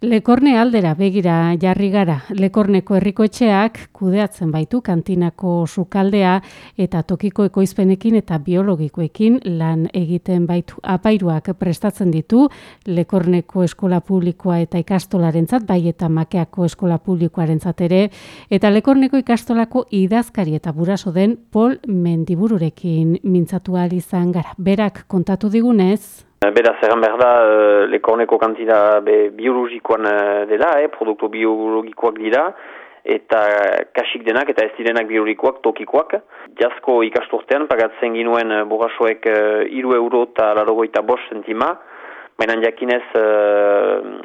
Lekorne aldera begira jarri gara. Lekorneko herriko etxeak kudeatzen baitu kantinako sukaldea eta tokiko ekoizpenekin eta biologikoekin lan egiten baitu. Apairuak prestatzen ditu Lekorneko eskola publikoa eta ikastolarentzat bai eta makeako eskola publikoarentzat ere eta Lekorneko ikastolako idazkari eta buraso den Pol Mendibururekin mintzatu izan gara. Berak kontatu digunez, Beraz, egan behar da, uh, lekorneko kantina be, biologikoan uh, dela, eh, produktu biologikoak dira, eta kasik denak eta ez direnak biologikoak, tokikoak. Jazko ikasturtean, pagatzen ginuen borrasoek uh, iru euro eta larogoita bos sentima, baina jakinez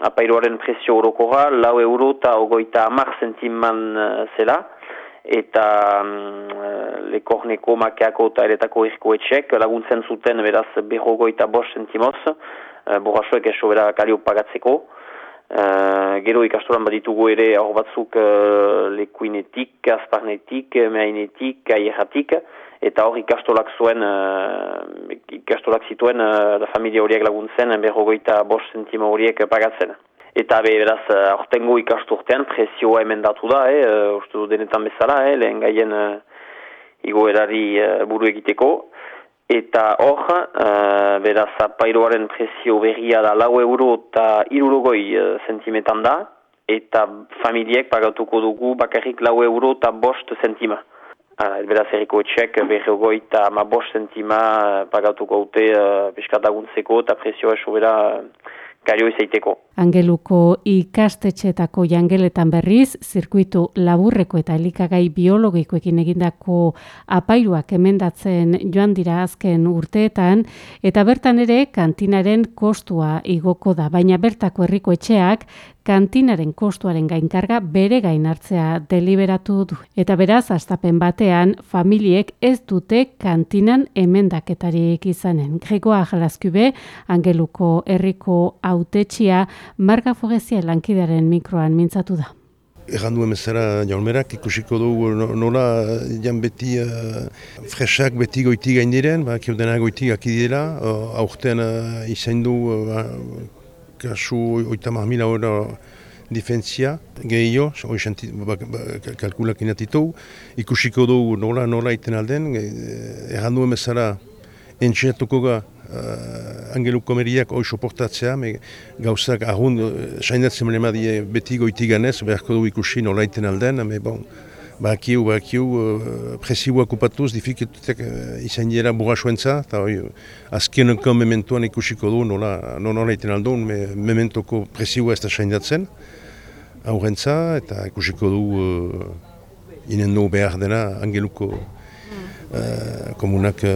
apairoaren presio orokorra, lau euro eta ogoita amar sentiman zela, eta um, lekorneko makeako eta eretako irko etxek laguntzen zuten beraz berrogoita bos sentimoz uh, borrasoek eso bera kalio pagatzeko. Uh, gero ikastoran baditugu ere hor batzuk uh, lekuinetik, asparnetik, meainetik, aierratik eta hor ikastolak zuen uh, ikastolak zituen uh, la familia horiek laguntzen berrogoita bos sentimo horiek pagatzen Eta be, beraz, eh, aurtengo ikasturtean presioa emendatu da, eh, uh, uste du denetan bezala, eh, lehen gaien uh, igoerari uh, buru egiteko. Eta hor, uh, beraz, apairoaren presio berria da lau euro eta irurogoi sentimetan da, eta familiek pagatuko dugu bakarrik lau euro eta bost sentima. Uh, beraz, eriko etxek berrogoi eta ma bost sentima uh, pagatuko dute uh, peskataguntzeko eta presioa esobera uh, gario izaiteko. Angeluko ikastetxetako jangeletan berriz, zirkuitu laburreko eta elikagai biologikoekin egindako apairuak emendatzen joan dira azken urteetan, eta bertan ere kantinaren kostua igoko da, baina bertako herriko etxeak kantinaren kostuaren gainkarga bere gain hartzea deliberatu du. Eta beraz, astapen batean, familiek ez dute kantinan emendaketarik izanen. Gregoa jalazkube, Angeluko herriko autetxia, Marga Fogezia lankidearen mikroan mintzatu da. Egan duen bezala jaunmerak ikusiko dugu nola jan beti uh, fresak beti goiti gain diren, ba, kiodena goiti gaki dira, uh, aurten uh, izan du uh, kasu oita mahmila hori difentzia, gehio, ba, ba, kalkulak inatitu, ikusiko dugu nola nola iten alden, egan duen bezala entxeatuko ga uh, angeluko meriak hori soportatzea, me, gauzak ahun, uh, sainatzen mene madie beti goiti ganez, beharko du ikusi nola iten alden, me bon, bakiu, bakiu, uh, presiua kupatuz, difikitutek uh, izan dira burasuentza, eta hori, azkeneko mementuan ikusiko du nola, nola iten aldun, me, mementoko presiua ez da sainatzen, aurrentza, eta ikusiko du uh, inen behar dena angeluko Eh, komunak uh,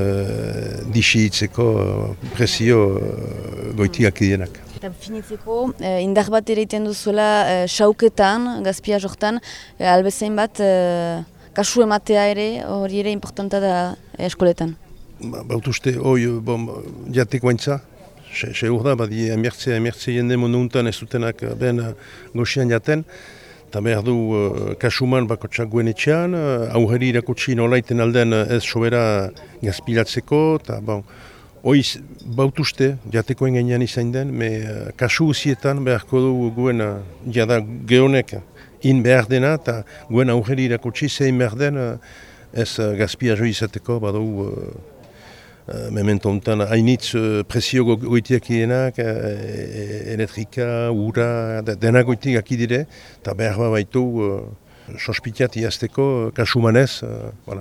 disi hitzeko uh, presio uh, goitiak idenak. Eta finitzeko, uh, indar bat ere iten duzuela uh, sauketan, gazpia jortan, uh, albezain bat, uh, kasu ematea ere, hori ere importanta da eskoletan. Ba, Bautuzte, hoi, bon, jateko haintza, se hor da, badi emertzea, emertzea jende mundu untan ez dutenak ben goxian jaten, eta behar du uh, kasuman bakotsak guen etxean, uh, aurreri irakutsi nolaiten alden uh, ez sobera gazpilatzeko, eta bon, oiz bautuzte, jatekoen gainean izan den, me uh, kasu usietan beharko du guen jada geonek in behar dena, eta guen aurreri irakutsi zein behar den ez uh, gazpiazo izateko, badu uh, Uh, memento honetan hainitz uh, presio goitiak idenak, uh, elektrika, ura, denak goitik akidire, eta behar baitu uh, sospitiat iazteko, kasumanez, uh, voilà.